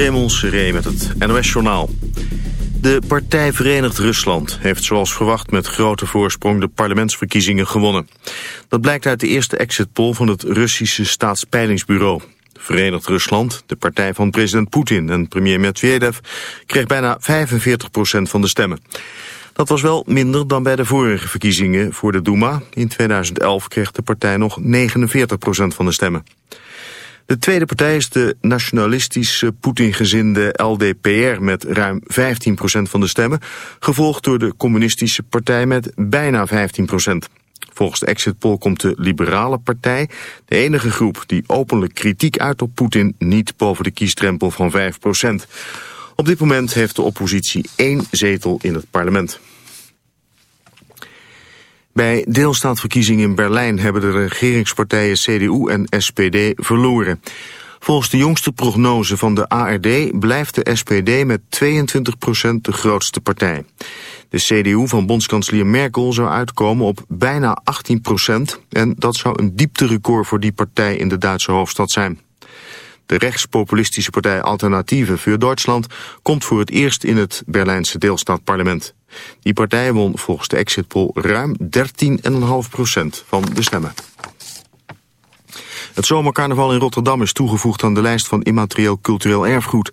Raymond Seré met het NOS-journaal. De partij Verenigd Rusland heeft zoals verwacht met grote voorsprong de parlementsverkiezingen gewonnen. Dat blijkt uit de eerste exit poll van het Russische staatspeilingsbureau. Verenigd Rusland, de partij van president Poetin en premier Medvedev, kreeg bijna 45% van de stemmen. Dat was wel minder dan bij de vorige verkiezingen voor de Duma. In 2011 kreeg de partij nog 49% van de stemmen. De tweede partij is de nationalistische Poetin-gezinde LDPR met ruim 15% van de stemmen, gevolgd door de communistische partij met bijna 15%. Volgens de exit poll komt de liberale partij, de enige groep die openlijk kritiek uit op Poetin, niet boven de kiesdrempel van 5%. Op dit moment heeft de oppositie één zetel in het parlement. Bij deelstaatverkiezingen in Berlijn hebben de regeringspartijen CDU en SPD verloren. Volgens de jongste prognose van de ARD blijft de SPD met 22% de grootste partij. De CDU van bondskanselier Merkel zou uitkomen op bijna 18% en dat zou een diepterecord voor die partij in de Duitse hoofdstad zijn. De rechtspopulistische partij Alternatieve voor Duitsland komt voor het eerst in het Berlijnse deelstaatparlement. Die partij won volgens de exit poll ruim 13,5% van de stemmen. Het zomercarnaval in Rotterdam is toegevoegd aan de lijst van immaterieel cultureel erfgoed.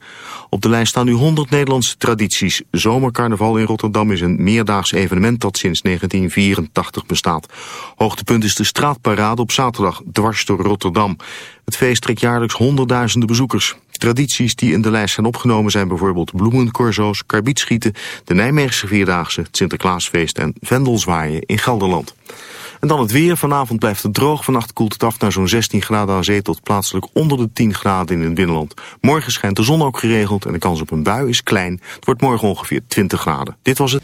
Op de lijst staan nu 100 Nederlandse tradities. Zomercarnaval in Rotterdam is een meerdaags evenement dat sinds 1984 bestaat. Hoogtepunt is de straatparade op zaterdag, dwars door Rotterdam. Het feest trekt jaarlijks honderdduizenden bezoekers. Tradities die in de lijst zijn opgenomen zijn bijvoorbeeld bloemencorso's, karbietschieten, de Nijmeegse Vierdaagse, het Sinterklaasfeest en Vendelzwaaien in Gelderland. En dan het weer. Vanavond blijft het droog. Vannacht koelt het af naar zo'n 16 graden aan zee tot plaatselijk onder de 10 graden in het binnenland. Morgen schijnt de zon ook geregeld en de kans op een bui is klein. Het wordt morgen ongeveer 20 graden. Dit was het.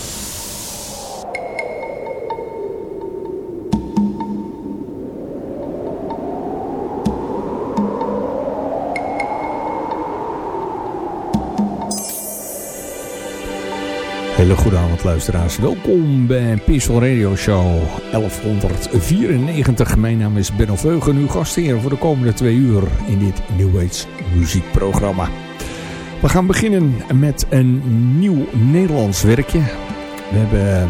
Hele goede avond luisteraars. Welkom bij Peaceful Radio Show 1194. Mijn naam is Benno Veugen, uw gastheer voor de komende twee uur in dit New Age muziekprogramma. We gaan beginnen met een nieuw Nederlands werkje. We hebben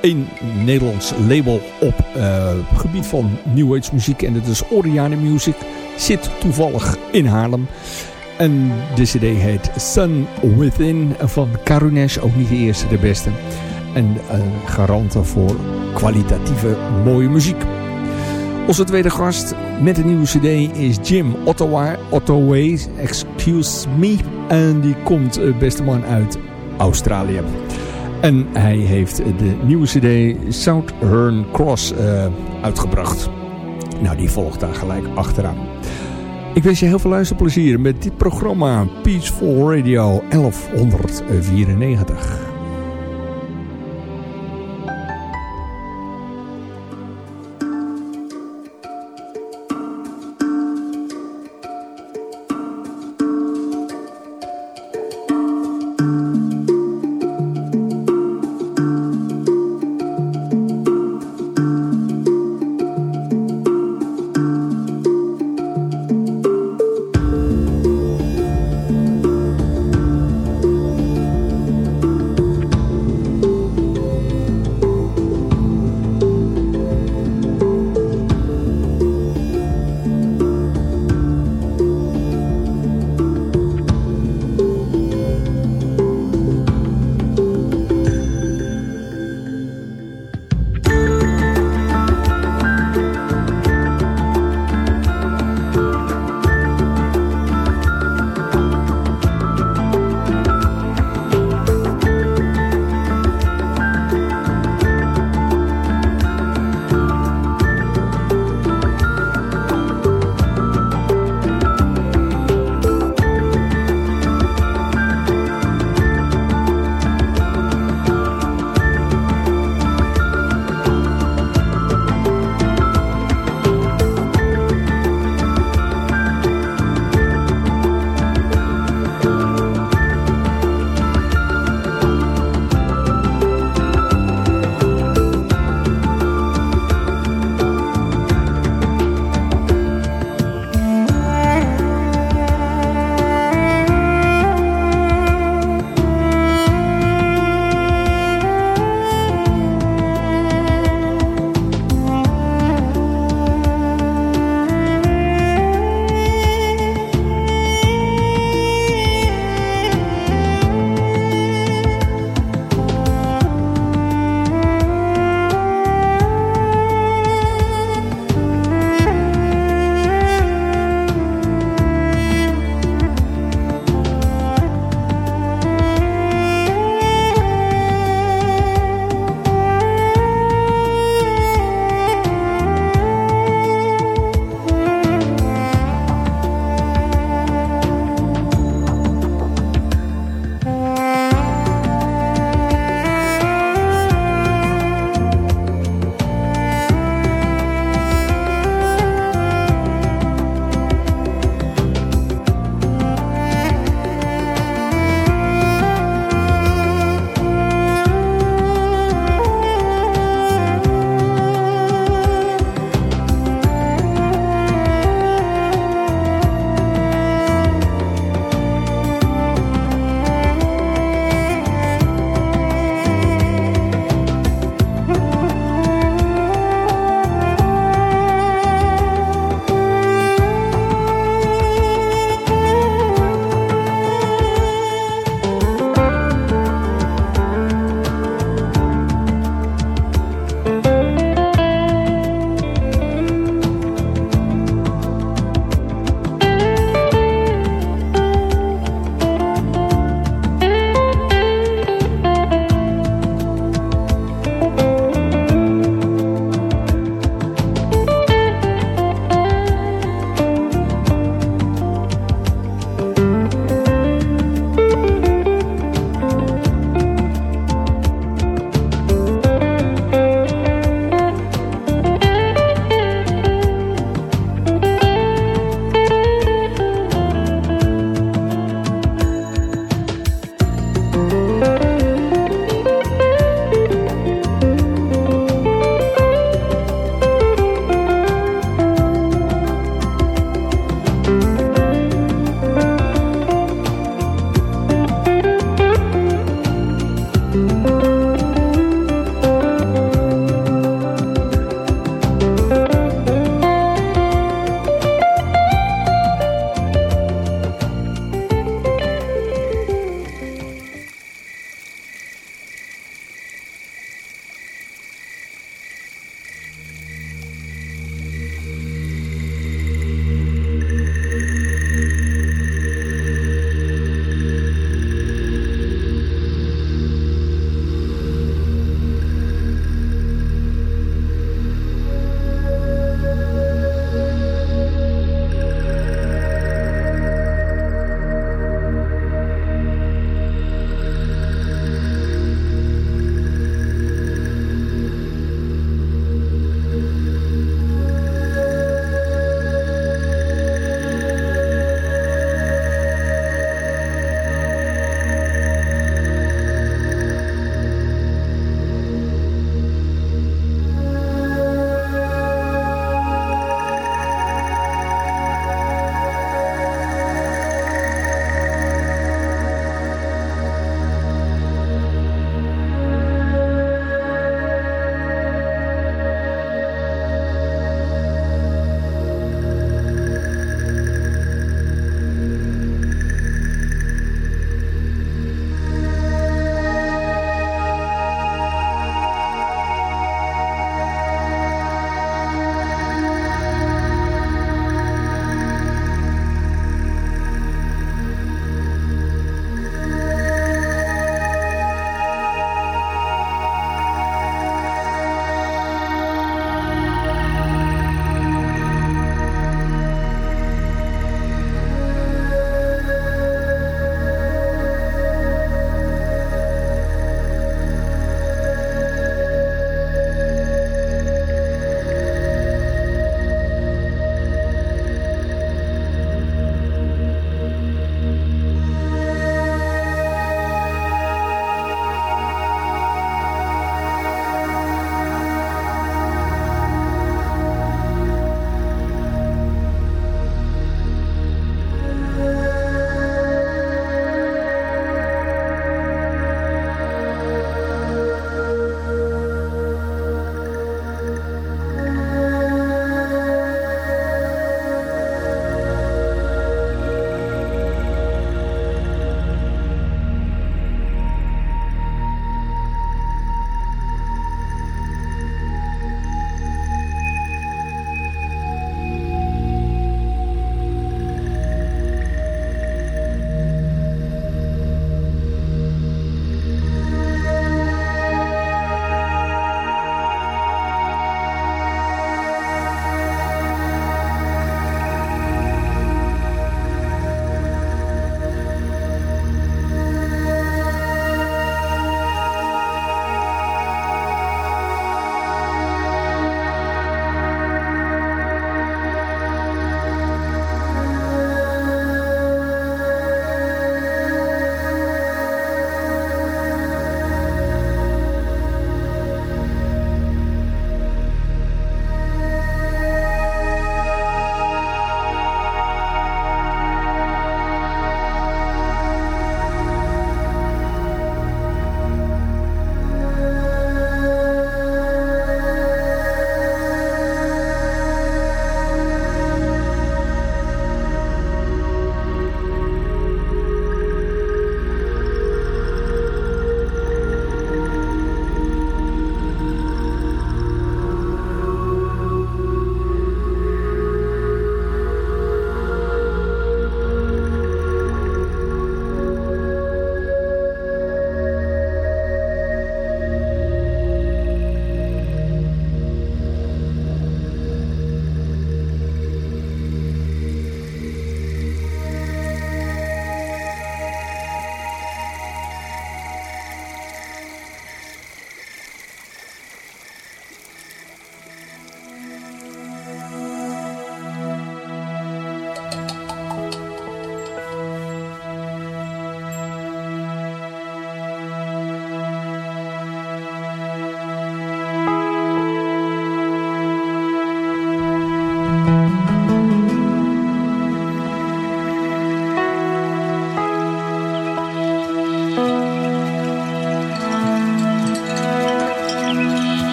één Nederlands label op uh, gebied van New Age muziek en dat is Oriane Music. Zit toevallig in Haarlem. En de cd heet Sun Within van Karunesh. Ook niet de eerste, de beste. En een garante voor kwalitatieve mooie muziek. Onze tweede gast met een nieuwe cd is Jim Ottawa, Ottaway, excuse me. En die komt, eh, beste man, uit Australië. En hij heeft de nieuwe cd Southern Cross uh, uitgebracht. Nou, die volgt daar gelijk achteraan. Ik wens je heel veel luisterplezier met dit programma Peaceful Radio 1194.